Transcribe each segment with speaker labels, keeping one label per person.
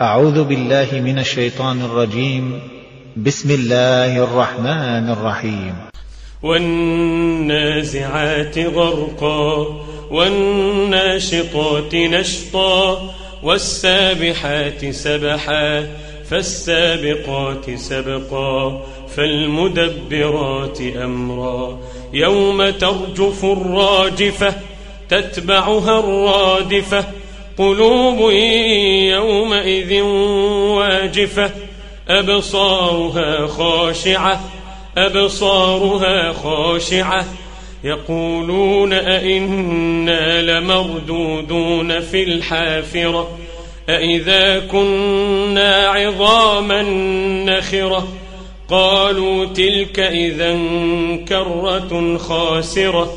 Speaker 1: أعوذ بالله من الشيطان الرجيم. بسم الله الرحمن الرحيم.
Speaker 2: والنازعات غرقا والناشطات نشطا والسابحات سبحا فالسابقات سبقا فالمدبرات أمرا. يوم ترجف الراجفة تتبعها الرادفة قلوب يومئذ واجفة أبصارها خاشعة أبصارها خاشعة. يقولون أئنا لمردودون في الحافرة أئذا كنا عظاما نخرة. قالوا تلك إذا كرة خاسرة.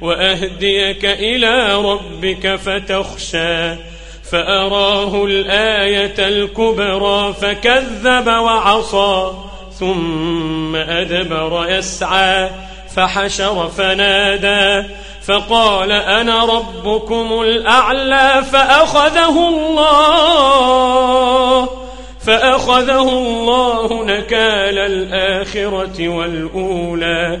Speaker 2: وأهديك إلى ربك فتخشى فأراه الآية الكبرى فكذب وعصى ثم أدبر يسعى فحشر فنادى فقال أنا ربكم الأعلى فأخذه الله فأخذه الله نكال الآخرة والأولى.